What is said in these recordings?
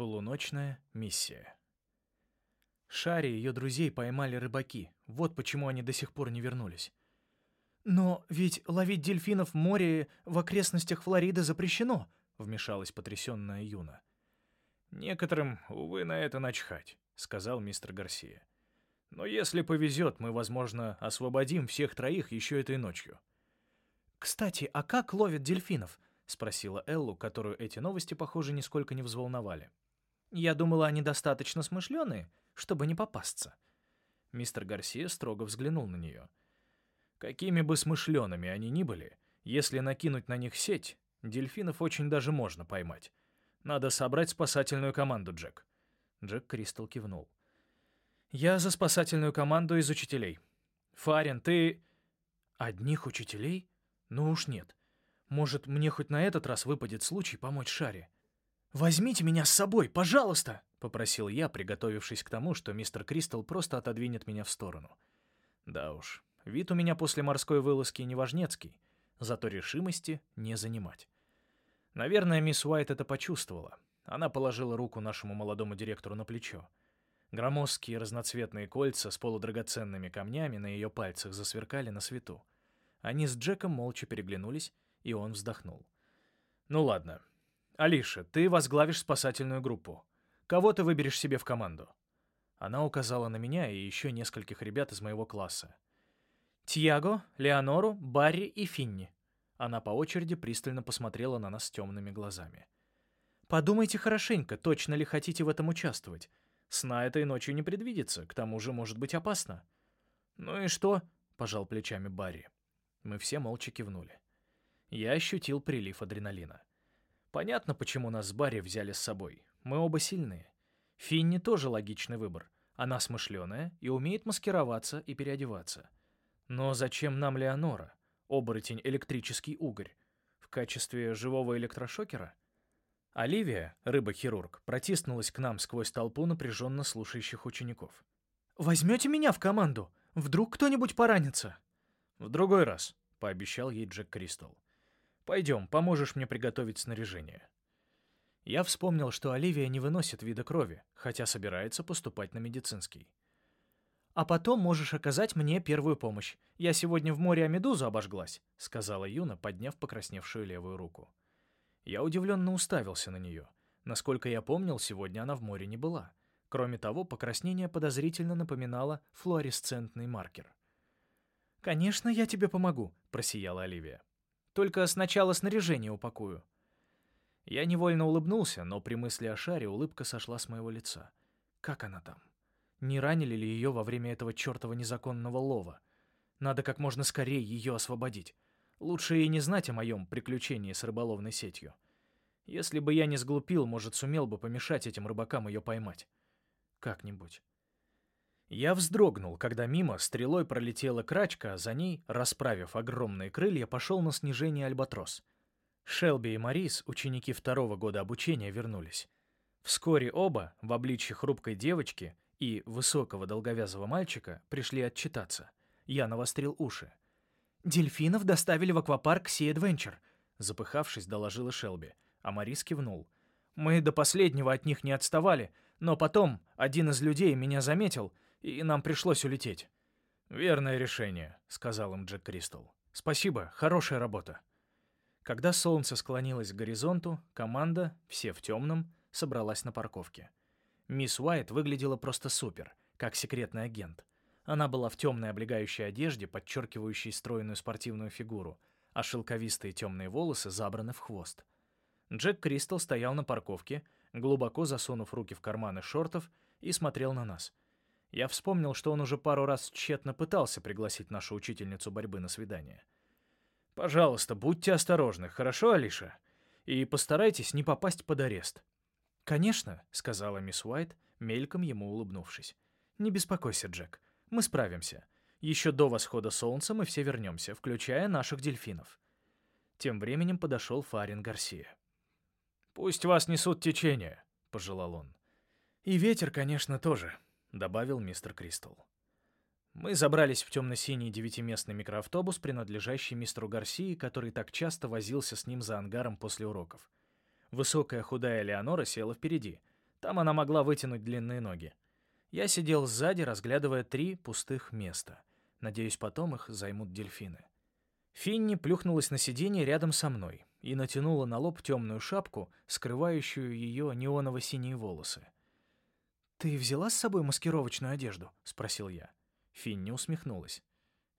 Полуночная миссия. Шари и ее друзей поймали рыбаки. Вот почему они до сих пор не вернулись. «Но ведь ловить дельфинов в море в окрестностях Флориды запрещено», — вмешалась потрясенная Юна. «Некоторым, увы, на это начхать», — сказал мистер Гарсия. «Но если повезет, мы, возможно, освободим всех троих еще этой ночью». «Кстати, а как ловят дельфинов?» — спросила Эллу, которую эти новости, похоже, нисколько не взволновали. Я думала, они достаточно смышленые, чтобы не попасться. Мистер Гарсия строго взглянул на нее. Какими бы смышленными они ни были, если накинуть на них сеть, дельфинов очень даже можно поймать. Надо собрать спасательную команду, Джек. Джек Кристал кивнул. Я за спасательную команду из учителей. Фарин, ты... Одних учителей? Ну уж нет. Может, мне хоть на этот раз выпадет случай помочь Шаре? «Возьмите меня с собой, пожалуйста!» — попросил я, приготовившись к тому, что мистер Кристал просто отодвинет меня в сторону. Да уж, вид у меня после морской вылазки неважнецкий, зато решимости не занимать. Наверное, мисс Уайт это почувствовала. Она положила руку нашему молодому директору на плечо. Громоздкие разноцветные кольца с полудрагоценными камнями на ее пальцах засверкали на свету. Они с Джеком молча переглянулись, и он вздохнул. «Ну ладно, «Алиша, ты возглавишь спасательную группу. Кого ты выберешь себе в команду?» Она указала на меня и еще нескольких ребят из моего класса. «Тьяго, Леонору, Барри и Финни». Она по очереди пристально посмотрела на нас темными глазами. «Подумайте хорошенько, точно ли хотите в этом участвовать. Сна этой ночью не предвидится, к тому же может быть опасно». «Ну и что?» — пожал плечами Барри. Мы все молча кивнули. Я ощутил прилив адреналина. Понятно, почему нас с Барри взяли с собой. Мы оба сильные. Финни тоже логичный выбор. Она смышленая и умеет маскироваться и переодеваться. Но зачем нам Леонора? Оборотень электрический угорь. В качестве живого электрошокера? Оливия, рыба-хирург, протиснулась к нам сквозь толпу напряженно слушающих учеников. «Возьмете меня в команду? Вдруг кто-нибудь поранится?» «В другой раз», — пообещал ей Джек Кристал. Пойдем, поможешь мне приготовить снаряжение». Я вспомнил, что Оливия не выносит вида крови, хотя собирается поступать на медицинский. «А потом можешь оказать мне первую помощь. Я сегодня в море о медузу обожглась», — сказала Юна, подняв покрасневшую левую руку. Я удивленно уставился на нее. Насколько я помнил, сегодня она в море не была. Кроме того, покраснение подозрительно напоминало флуоресцентный маркер. «Конечно, я тебе помогу», — просияла Оливия. Только сначала снаряжение упакую». Я невольно улыбнулся, но при мысли о шаре улыбка сошла с моего лица. Как она там? Не ранили ли ее во время этого чертова незаконного лова? Надо как можно скорее ее освободить. Лучше и не знать о моем приключении с рыболовной сетью. Если бы я не сглупил, может, сумел бы помешать этим рыбакам ее поймать. Как-нибудь. Я вздрогнул, когда мимо стрелой пролетела крачка, а за ней, расправив огромные крылья, пошел на снижение альбатрос. Шелби и Марис, ученики второго года обучения, вернулись. Вскоре оба, в обличье хрупкой девочки и высокого долговязого мальчика, пришли отчитаться. Я навострил уши. «Дельфинов доставили в аквапарк Си Adventure», запыхавшись, доложила Шелби, а Марис кивнул. «Мы до последнего от них не отставали, но потом один из людей меня заметил — и нам пришлось улететь». «Верное решение», — сказал им Джек Кристал. «Спасибо, хорошая работа». Когда солнце склонилось к горизонту, команда, все в темном, собралась на парковке. Мисс Уайт выглядела просто супер, как секретный агент. Она была в темной облегающей одежде, подчеркивающей стройную спортивную фигуру, а шелковистые темные волосы забраны в хвост. Джек Кристал стоял на парковке, глубоко засунув руки в карманы шортов, и смотрел на нас. Я вспомнил, что он уже пару раз тщетно пытался пригласить нашу учительницу борьбы на свидание. «Пожалуйста, будьте осторожны, хорошо, Алиша? И постарайтесь не попасть под арест». «Конечно», — сказала мисс Уайт, мельком ему улыбнувшись. «Не беспокойся, Джек, мы справимся. Еще до восхода солнца мы все вернемся, включая наших дельфинов». Тем временем подошел Фарин Гарсия. «Пусть вас несут течение», — пожелал он. «И ветер, конечно, тоже», — добавил мистер Кристал. Мы забрались в темно-синий девятиместный микроавтобус, принадлежащий мистеру Гарсии, который так часто возился с ним за ангаром после уроков. Высокая худая Леонора села впереди. Там она могла вытянуть длинные ноги. Я сидел сзади, разглядывая три пустых места. Надеюсь, потом их займут дельфины. Финни плюхнулась на сиденье рядом со мной и натянула на лоб темную шапку, скрывающую ее неоново-синие волосы. «Ты взяла с собой маскировочную одежду?» — спросил я. Финни усмехнулась.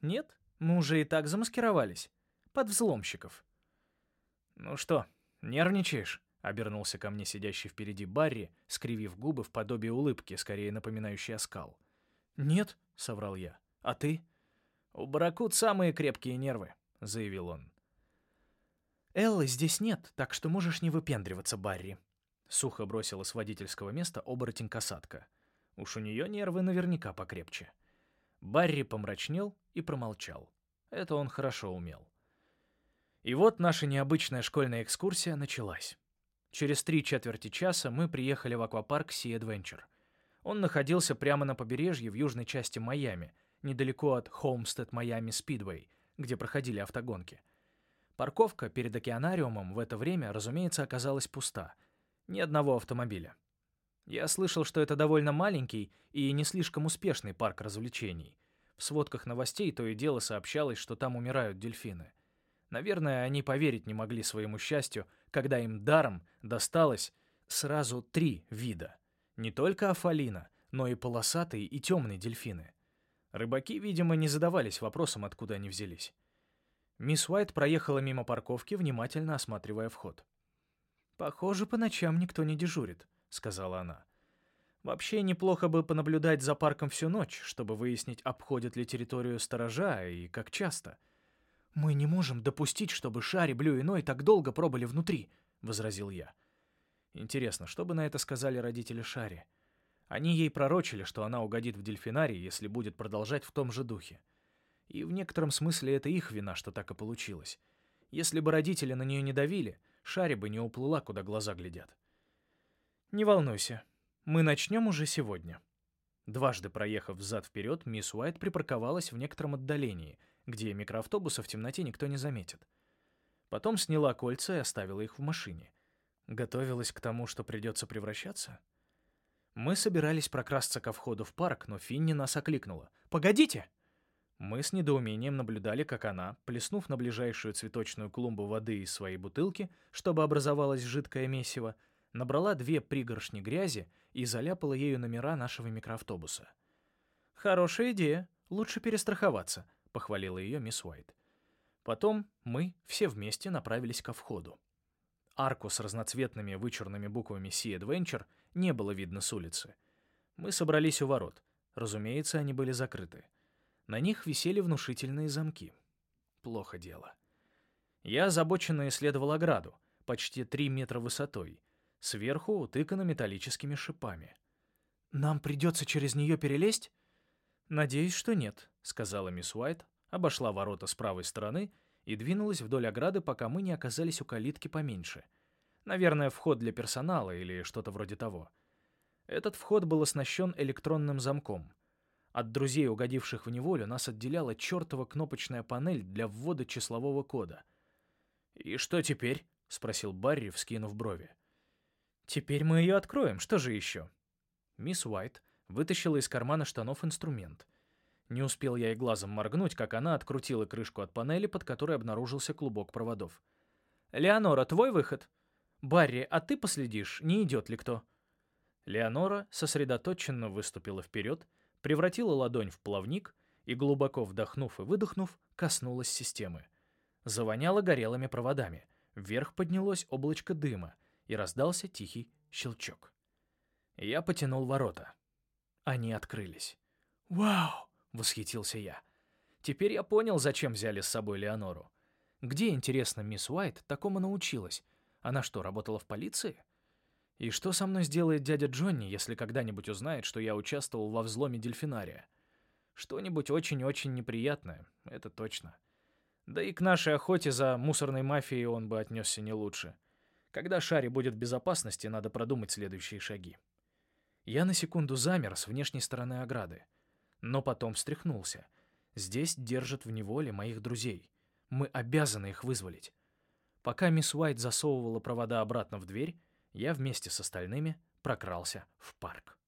«Нет, мы уже и так замаскировались. Под взломщиков». «Ну что, нервничаешь?» — обернулся ко мне сидящий впереди Барри, скривив губы в подобие улыбки, скорее напоминающей оскал. «Нет», — соврал я. «А ты?» «У баракут самые крепкие нервы», — заявил он. «Эллы здесь нет, так что можешь не выпендриваться, Барри», — сухо бросила с водительского места оборотень-касатка. Уж у нее нервы наверняка покрепче. Барри помрачнел и промолчал. Это он хорошо умел. И вот наша необычная школьная экскурсия началась. Через три четверти часа мы приехали в аквапарк Sea Adventure. Он находился прямо на побережье в южной части Майами, недалеко от Homestead Miami Speedway, где проходили автогонки. Парковка перед океанариумом в это время, разумеется, оказалась пуста. Ни одного автомобиля. Я слышал, что это довольно маленький и не слишком успешный парк развлечений. В сводках новостей то и дело сообщалось, что там умирают дельфины. Наверное, они поверить не могли своему счастью, когда им даром досталось сразу три вида. Не только афалина, но и полосатые и темные дельфины. Рыбаки, видимо, не задавались вопросом, откуда они взялись. Мисс Уайт проехала мимо парковки, внимательно осматривая вход. «Похоже, по ночам никто не дежурит», — сказала она. «Вообще неплохо бы понаблюдать за парком всю ночь, чтобы выяснить, обходят ли территорию сторожа и как часто». «Мы не можем допустить, чтобы Шари, Блю и Ной так долго пробыли внутри», — возразил я. Интересно, что бы на это сказали родители Шари? Они ей пророчили, что она угодит в дельфинарий, если будет продолжать в том же духе. И в некотором смысле это их вина, что так и получилось. Если бы родители на нее не давили, Шари бы не уплыла, куда глаза глядят. «Не волнуйся, мы начнем уже сегодня». Дважды проехав взад-вперед, мисс Уайт припарковалась в некотором отдалении, где микроавтобуса в темноте никто не заметит. Потом сняла кольца и оставила их в машине. Готовилась к тому, что придется превращаться? Мы собирались прокрасться ко входу в парк, но Финни нас окликнула. «Погодите!» Мы с недоумением наблюдали, как она, плеснув на ближайшую цветочную клумбу воды из своей бутылки, чтобы образовалось жидкое месиво, набрала две пригоршни грязи и заляпала ею номера нашего микроавтобуса. «Хорошая идея. Лучше перестраховаться», — похвалила ее мисс Уайт. Потом мы все вместе направились ко входу. Арку с разноцветными вычурными буквами Sea Adventure не было видно с улицы. Мы собрались у ворот. Разумеется, они были закрыты. На них висели внушительные замки. Плохо дело. Я озабоченно исследовал ограду, почти три метра высотой, сверху утыкана металлическими шипами. «Нам придется через нее перелезть?» «Надеюсь, что нет», — сказала мисс Уайт, обошла ворота с правой стороны и двинулась вдоль ограды, пока мы не оказались у калитки поменьше. Наверное, вход для персонала или что-то вроде того. Этот вход был оснащен электронным замком. От друзей, угодивших в неволю, нас отделяла чертова кнопочная панель для ввода числового кода. «И что теперь?» — спросил Барри, вскинув брови. «Теперь мы ее откроем, что же еще?» Мисс Уайт вытащила из кармана штанов инструмент. Не успел я и глазом моргнуть, как она открутила крышку от панели, под которой обнаружился клубок проводов. «Леонора, твой выход?» «Барри, а ты последишь, не идет ли кто?» Леонора сосредоточенно выступила вперед, превратила ладонь в плавник и, глубоко вдохнув и выдохнув, коснулась системы. Завоняло горелыми проводами. Вверх поднялось облачко дыма, и раздался тихий щелчок. Я потянул ворота. Они открылись. «Вау!» — восхитился я. Теперь я понял, зачем взяли с собой Леонору. Где, интересно, мисс Уайт такому научилась? Она что, работала в полиции? И что со мной сделает дядя Джонни, если когда-нибудь узнает, что я участвовал во взломе дельфинария? Что-нибудь очень-очень неприятное, это точно. Да и к нашей охоте за мусорной мафией он бы отнесся не лучше. Когда Шари будет в безопасности, надо продумать следующие шаги. Я на секунду замер с внешней стороны ограды, но потом встряхнулся. Здесь держат в неволе моих друзей. Мы обязаны их вызволить. Пока мисс Уайт засовывала провода обратно в дверь, я вместе с остальными прокрался в парк.